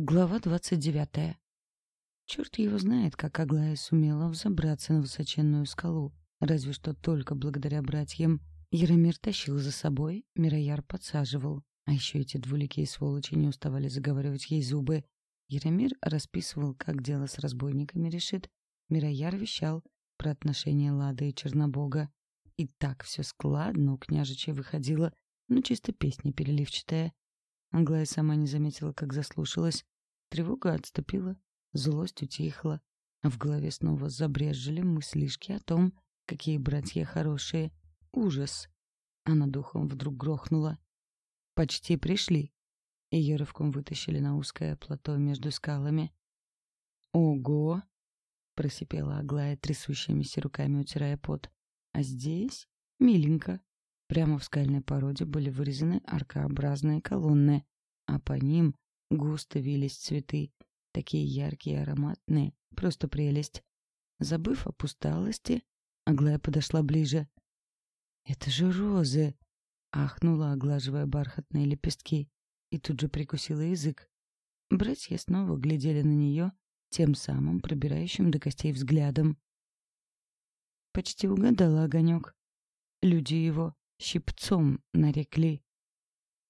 Глава двадцать девятая. Черт его знает, как Аглая сумела взобраться на высоченную скалу. Разве что только благодаря братьям. Яромир тащил за собой, Мирояр подсаживал. А еще эти двуликие сволочи не уставали заговаривать ей зубы. Яромир расписывал, как дело с разбойниками решит. Мирояр вещал про отношения Лады и Чернобога. И так все складно у княжича выходило, ну чисто песня переливчатая. Аглая сама не заметила, как заслушалась. Тревога отступила, злость утихла, а в голове снова забрежжили мыслишки о том, какие братья хорошие. Ужас! А над духом вдруг грохнула. «Почти пришли!» Ее рывком вытащили на узкое плато между скалами. «Ого!» — просипела Аглая трясущимися руками, утирая пот. «А здесь миленько. Прямо в скальной породе были вырезаны аркообразные колонны, а по ним густо вились цветы, такие яркие и ароматные, просто прелесть. Забыв о пусталости, Аглая подошла ближе. «Это же розы!» — ахнула, оглаживая бархатные лепестки, и тут же прикусила язык. Братья снова глядели на нее, тем самым пробирающим до костей взглядом. Почти угадала огонек. Люди его щипцом нарекли.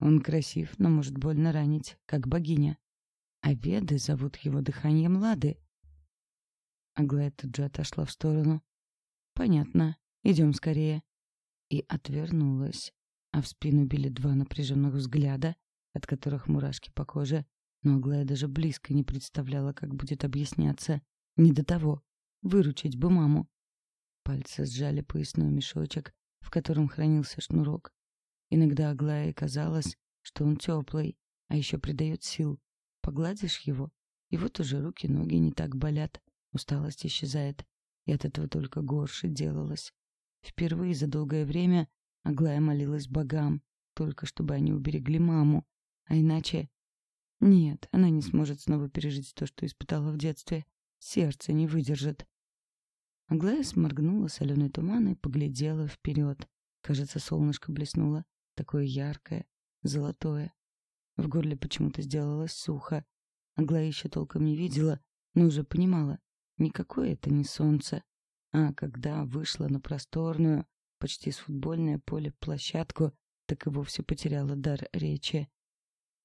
Он красив, но может больно ранить, как богиня. А веды зовут его дыханием Лады. Аглая тут же отошла в сторону. «Понятно. Идем скорее». И отвернулась. А в спину били два напряженных взгляда, от которых мурашки по коже. Но Аглая даже близко не представляла, как будет объясняться. Не до того. Выручить бы маму. Пальцы сжали поясной мешочек, в котором хранился шнурок. Иногда Аглае казалось, что он теплый, а еще придает сил. Погладишь его, и вот уже руки-ноги не так болят, усталость исчезает, и от этого только горше делалось. Впервые за долгое время Аглая молилась богам, только чтобы они уберегли маму, а иначе... Нет, она не сможет снова пережить то, что испытала в детстве. Сердце не выдержит. Аглая сморгнула соленый туман и поглядела вперед. Кажется, солнышко блеснуло, такое яркое, золотое. В горле почему-то сделалось сухо. Аглая еще толком не видела, но уже понимала, никакое это не солнце. А когда вышла на просторную, почти с футбольное поле площадку, так и вовсе потеряла дар речи.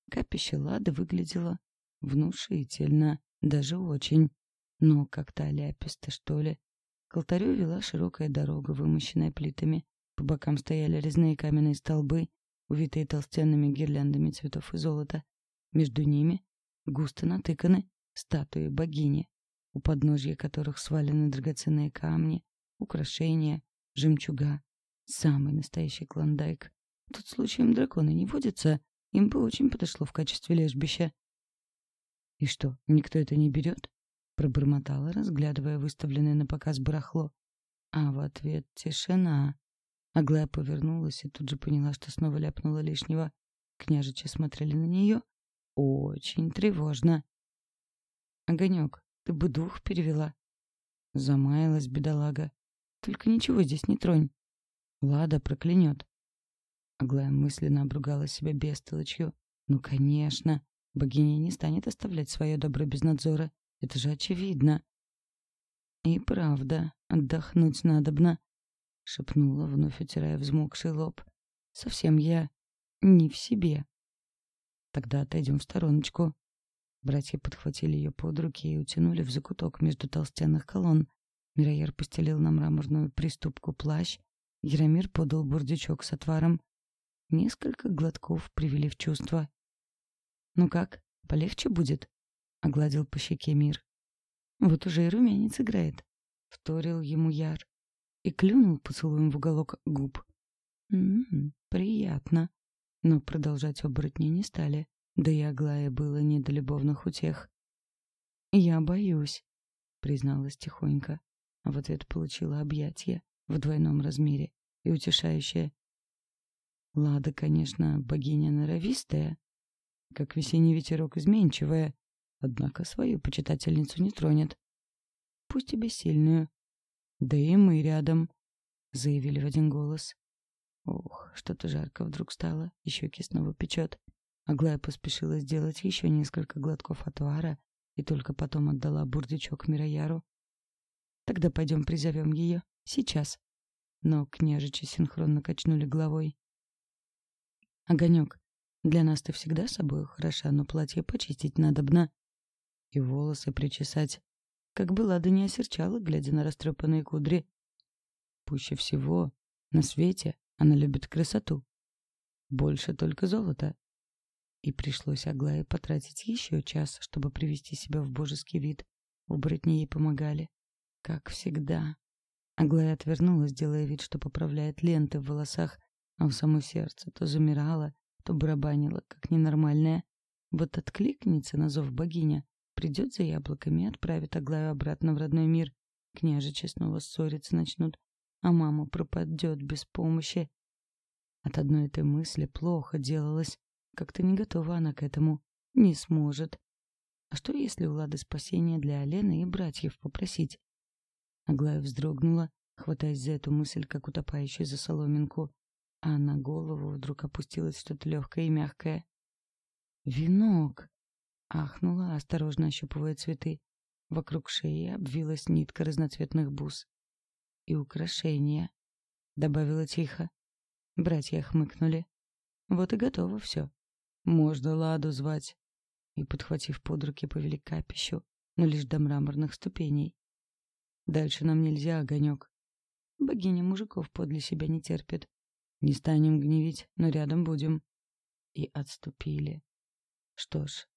Капище Лады выглядело внушительно, даже очень, но как-то ляписто, что ли. К алтарю вела широкая дорога, вымощенная плитами. По бокам стояли резные каменные столбы, увитые толстенными гирляндами цветов и золота. Между ними густо натыканы статуи богини, у подножья которых свалены драгоценные камни, украшения, жемчуга. Самый настоящий клондайк. Тут случаем драконы не водятся, им бы очень подошло в качестве лежбища. И что, никто это не берет? Пробормотала, разглядывая выставленное на показ барахло. А в ответ тишина. Аглая повернулась и тут же поняла, что снова ляпнула лишнего. Княжичи смотрели на нее очень тревожно. «Огонек, ты бы дух перевела». Замаялась бедолага. «Только ничего здесь не тронь. Лада проклянет». Аглая мысленно обругала себя бестолочью. «Ну, конечно, богиня не станет оставлять свое добро без надзора. Это же очевидно. И правда, отдохнуть надобно, шепнула, вновь утирая взмокший лоб. Совсем я не в себе. Тогда отойдем в стороночку. Братья подхватили ее под руки и утянули в закуток между толстенных колонн. Мирояр постелил на мраморную приступку плащ. Яромир подал бурдючок с отваром. Несколько глотков привели в чувство. «Ну как, полегче будет?» — огладил по щеке мир. «Вот уже и румянец играет», — вторил ему Яр и клюнул поцелуем в уголок губ. «М-м, приятно». Но продолжать оборотни не стали, да и Аглае было не до любовных утех. «Я боюсь», — призналась тихонько, а в ответ получила объятие в двойном размере и утешающее. Лада, конечно, богиня норовистая, как весенний ветерок изменчивая, Однако свою почитательницу не тронет. Пусть и бессильную. Да и мы рядом, — заявили в один голос. Ох, что-то жарко вдруг стало, и щеки снова печет. Аглая поспешила сделать еще несколько глотков отвара и только потом отдала бурдючок Мирояру. «Тогда пойдем призовем ее. Сейчас». Но княжичи синхронно качнули головой. «Огонек, для нас ты всегда собой хороша, но платье почистить надобно. И волосы причесать. Как бы Лада не осерчала, глядя на растрепанные кудри. Пуще всего на свете она любит красоту. Больше только золота. И пришлось Аглае потратить еще час, чтобы привести себя в божеский вид. Оборотни ей помогали. Как всегда. Аглая отвернулась, делая вид, что поправляет ленты в волосах, а в само сердце то замирала, то барабанила, как ненормальная. Вот откликнется на зов богиня, придет за яблоками и отправит Аглаю обратно в родной мир. Княжичи снова ссориться начнут, а мама пропадет без помощи. От одной этой мысли плохо делалось. Как-то не готова она к этому. Не сможет. А что, если у Лады спасение для Алены и братьев попросить? Аглая вздрогнула, хватаясь за эту мысль, как утопающий за соломинку. А на голову вдруг опустилось что-то легкое и мягкое. «Венок!» — ахнула, осторожно ощупывая цветы. Вокруг шеи обвилась нитка разноцветных бус. «И украшения», — добавила тихо. Братья хмыкнули. «Вот и готово все. Можно Ладу звать». И, подхватив под руки, повели капищу, но лишь до мраморных ступеней. Дальше нам нельзя, огонек. Богиня мужиков подле себя не терпит. Не станем гневить, но рядом будем. И отступили. Что ж,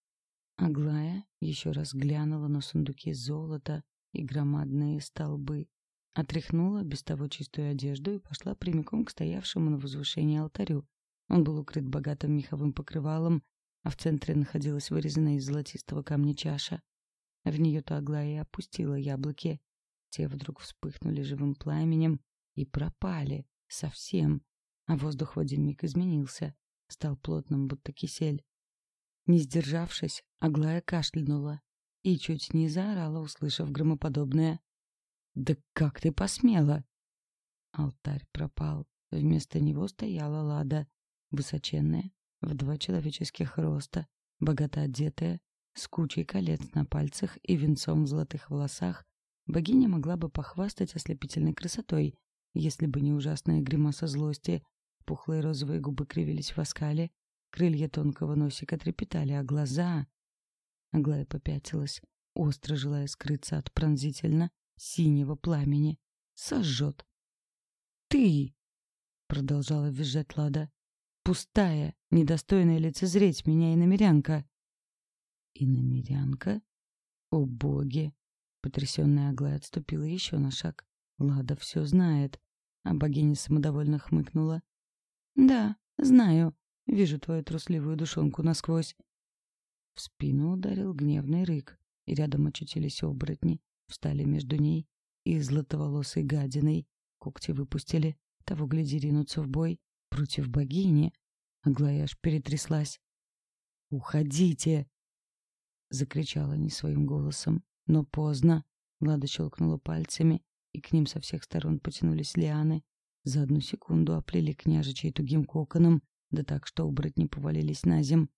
Аглая еще раз глянула на сундуки золота и громадные столбы, отряхнула без того чистую одежду и пошла прямиком к стоявшему на возвышении алтарю. Он был укрыт богатым меховым покрывалом, а в центре находилась вырезанная из золотистого камня чаша. В нее-то Аглая опустила яблоки, те вдруг вспыхнули живым пламенем и пропали совсем, а воздух в один миг изменился, стал плотным, будто кисель. Не сдержавшись, Аглая кашлянула и чуть не заорала, услышав громоподобное. «Да как ты посмела?» Алтарь пропал. Вместо него стояла Лада, высоченная, в два человеческих роста, богато одетая, с кучей колец на пальцах и венцом в золотых волосах, Богиня могла бы похвастать ослепительной красотой, если бы не ужасная гримаса злости. Пухлые розовые губы кривились в оскале, крылья тонкого носика трепетали, а глаза... Аглая попятилась, остро желая скрыться от пронзительно синего пламени. Сожжет. «Ты!» — продолжала визжать Лада. «Пустая, недостойная лицезреть меня и намерянка». «И намерянка? О боги! Потрясённая Аглая отступила еще на шаг. Лада все знает. А богиня самодовольно хмыкнула. «Да, знаю. Вижу твою трусливую душонку насквозь». В спину ударил гневный рык, и рядом очутились оборотни, встали между ней и златоволосой гадиной. Когти выпустили, того гляди ринуться в бой против богини. Аглая аж перетряслась. «Уходите!» — закричала не своим голосом. Но поздно. Лада щелкнула пальцами, и к ним со всех сторон потянулись лианы. За одну секунду оплели княжичей тугим коконом, да так, что оборотни повалились на зем.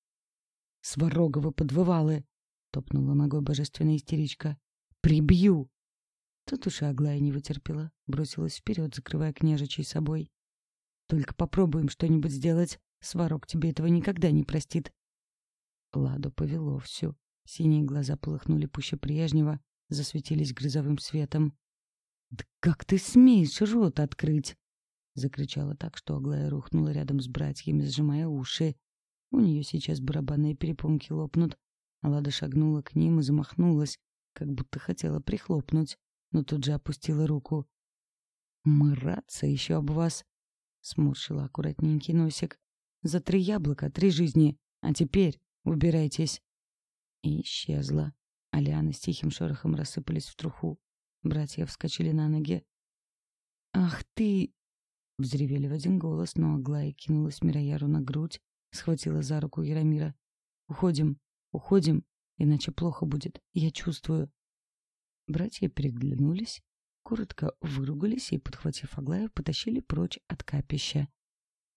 «Свароговы подвывалы!» — топнула ногой божественная истеричка. «Прибью!» Тут уж и Аглая не вытерпела, бросилась вперед, закрывая княжичей собой. «Только попробуем что-нибудь сделать. Сварог тебе этого никогда не простит». Ладу повело всю. Синие глаза полыхнули пуще прежнего, засветились грозовым светом. «Да как ты смеешь рот открыть?» Закричала так, что Аглая рухнула рядом с братьями, сжимая уши. У нее сейчас барабанные перепонки лопнут. Алада шагнула к ним и замахнулась, как будто хотела прихлопнуть, но тут же опустила руку. «Мраться еще об вас!» — сморщила аккуратненький носик. «За три яблока три жизни, а теперь убирайтесь!» и исчезла. А лианы с тихим шорохом рассыпались в труху. Братья вскочили на ноги. «Ах ты!» — взревели в один голос, но Аглая кинулась Мирояру на грудь, схватила за руку Яромира. «Уходим, уходим, иначе плохо будет, я чувствую». Братья переглянулись, коротко выругались и, подхватив Аглаю, потащили прочь от капища.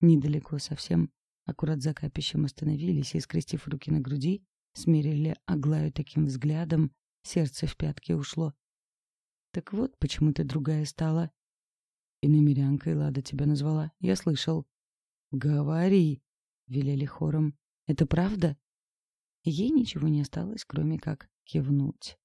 Недалеко совсем аккурат за капищем остановились и, скрестив руки на груди, смерили Аглаю таким взглядом, сердце в пятки ушло. «Так вот, почему ты другая стала». «И намерянкой Лада тебя назвала, я слышал». «Говори», — велели хором. «Это правда?» Ей ничего не осталось, кроме как кивнуть.